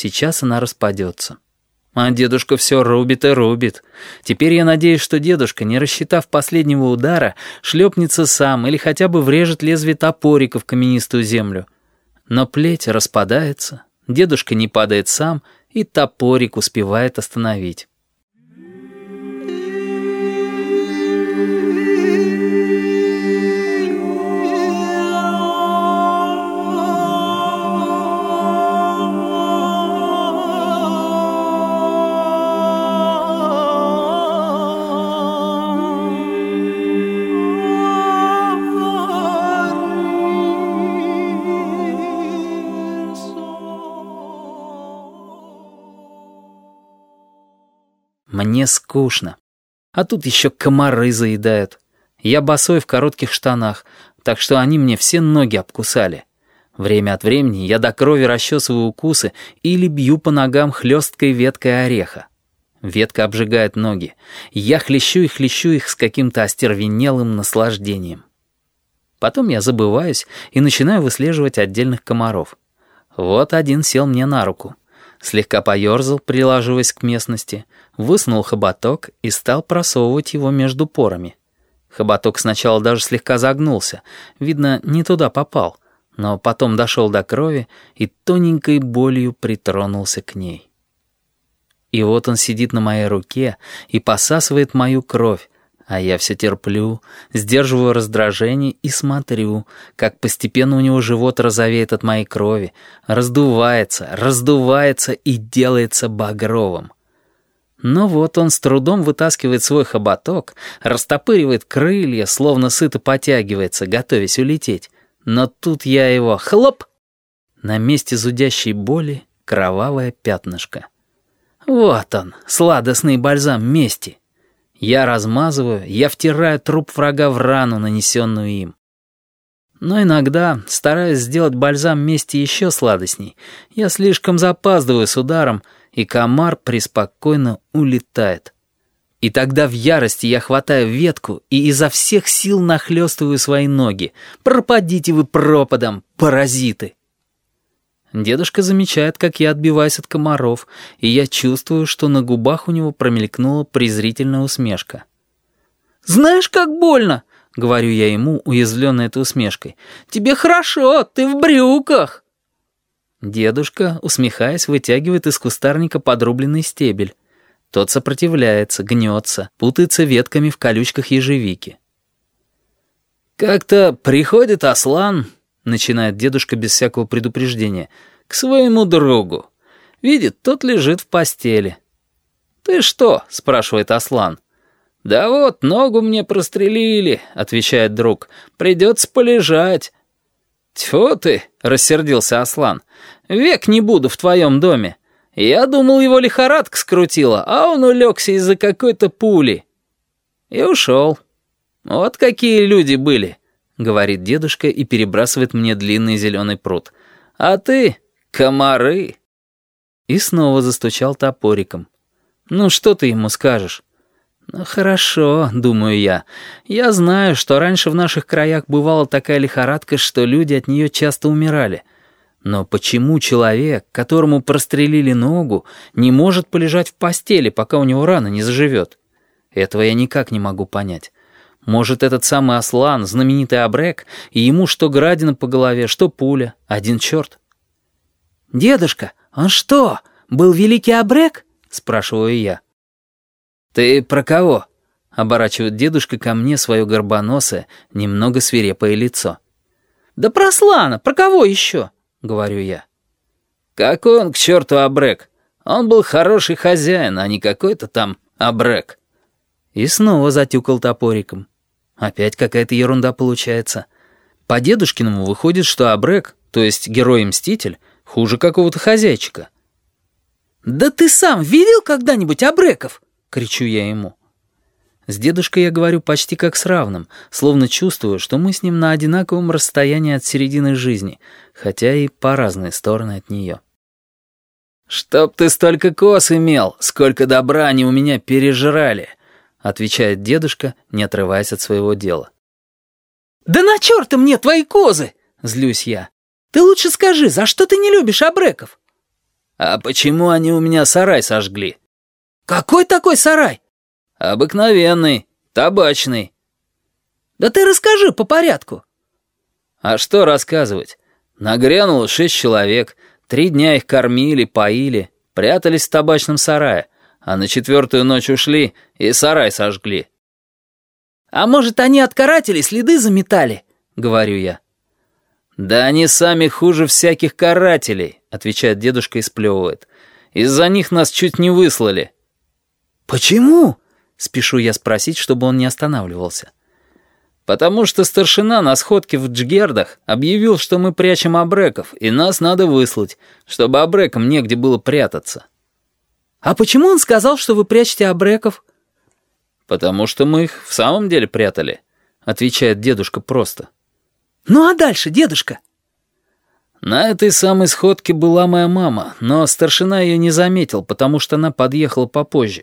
Сейчас она распадется. А дедушка все рубит и рубит. Теперь я надеюсь, что дедушка, не рассчитав последнего удара, шлепнется сам или хотя бы врежет лезвие топорика в каменистую землю. Но плеть распадается, дедушка не падает сам, и топорик успевает остановить. Мне скучно. А тут еще комары заедают. Я босой в коротких штанах, так что они мне все ноги обкусали. Время от времени я до крови расчесываю укусы или бью по ногам хлесткой веткой ореха. Ветка обжигает ноги. Я хлещу и хлещу их с каким-то остервенелым наслаждением. Потом я забываюсь и начинаю выслеживать отдельных комаров. Вот один сел мне на руку слегка поерзал, прилаживаясь к местности, высунул хоботок и стал просовывать его между порами. Хоботок сначала даже слегка загнулся, видно, не туда попал, но потом дошел до крови и тоненькой болью притронулся к ней. И вот он сидит на моей руке и посасывает мою кровь, а я все терплю, сдерживаю раздражение и смотрю, как постепенно у него живот розовеет от моей крови, раздувается, раздувается и делается багровым. Но вот он с трудом вытаскивает свой хоботок, растопыривает крылья, словно сыто потягивается, готовясь улететь. Но тут я его хлоп! На месте зудящей боли кровавое пятнышко. Вот он, сладостный бальзам мести. Я размазываю, я втираю труп врага в рану, нанесенную им. Но иногда, стараясь сделать бальзам мести еще сладостней, я слишком запаздываю с ударом, и комар преспокойно улетает. И тогда в ярости я хватаю ветку и изо всех сил нахлестываю свои ноги. Пропадите вы пропадом, паразиты! Дедушка замечает, как я отбиваюсь от комаров, и я чувствую, что на губах у него промелькнула презрительная усмешка. «Знаешь, как больно!» — говорю я ему, уязвленной этой усмешкой. «Тебе хорошо, ты в брюках!» Дедушка, усмехаясь, вытягивает из кустарника подрубленный стебель. Тот сопротивляется, гнется, путается ветками в колючках ежевики. «Как-то приходит Аслан начинает дедушка без всякого предупреждения, к своему другу. Видит, тот лежит в постели. «Ты что?» — спрашивает Аслан. «Да вот, ногу мне прострелили», — отвечает друг. «Придется полежать». «Тьфу ты!» — рассердился Аслан. «Век не буду в твоем доме. Я думал, его лихорадка скрутила, а он улегся из-за какой-то пули». И ушел. Вот какие люди были. — говорит дедушка и перебрасывает мне длинный зеленый пруд. «А ты — комары!» И снова застучал топориком. «Ну что ты ему скажешь?» «Ну хорошо», — думаю я. «Я знаю, что раньше в наших краях бывала такая лихорадка, что люди от нее часто умирали. Но почему человек, которому прострелили ногу, не может полежать в постели, пока у него рана не заживет? Этого я никак не могу понять. Может, этот самый Аслан, знаменитый Абрек, и ему что градина по голове, что пуля, один черт. «Дедушка, он что, был великий Абрек?» — спрашиваю я. «Ты про кого?» — оборачивает дедушка ко мне свое горбоносое, немного свирепое лицо. «Да про Аслана, про кого еще?» — говорю я. «Какой он к черту Абрек? Он был хороший хозяин, а не какой-то там Абрек». И снова затюкал топориком. Опять какая-то ерунда получается. По дедушкиному выходит, что Абрек, то есть герой-мститель, хуже какого-то хозяйчика. «Да ты сам видел когда-нибудь Абреков?» — кричу я ему. С дедушкой я говорю почти как с равным, словно чувствую, что мы с ним на одинаковом расстоянии от середины жизни, хотя и по разные стороны от нее. «Чтоб ты столько кос имел, сколько добра они у меня пережрали!» — отвечает дедушка, не отрываясь от своего дела. «Да на черта мне твои козы!» — злюсь я. «Ты лучше скажи, за что ты не любишь абреков?» «А почему они у меня сарай сожгли?» «Какой такой сарай?» «Обыкновенный, табачный». «Да ты расскажи по порядку». «А что рассказывать? Нагрянуло шесть человек, три дня их кормили, поили, прятались в табачном сарае, а на четвертую ночь ушли и сарай сожгли». «А может, они от карателей следы заметали?» — говорю я. «Да они сами хуже всяких карателей», — отвечает дедушка и сплевывает. «Из-за них нас чуть не выслали». «Почему?» — спешу я спросить, чтобы он не останавливался. «Потому что старшина на сходке в Джгердах объявил, что мы прячем абреков, и нас надо выслать, чтобы абрекам негде было прятаться». «А почему он сказал, что вы прячете абреков?» «Потому что мы их в самом деле прятали», — отвечает дедушка просто. «Ну а дальше, дедушка?» На этой самой сходке была моя мама, но старшина ее не заметил, потому что она подъехала попозже.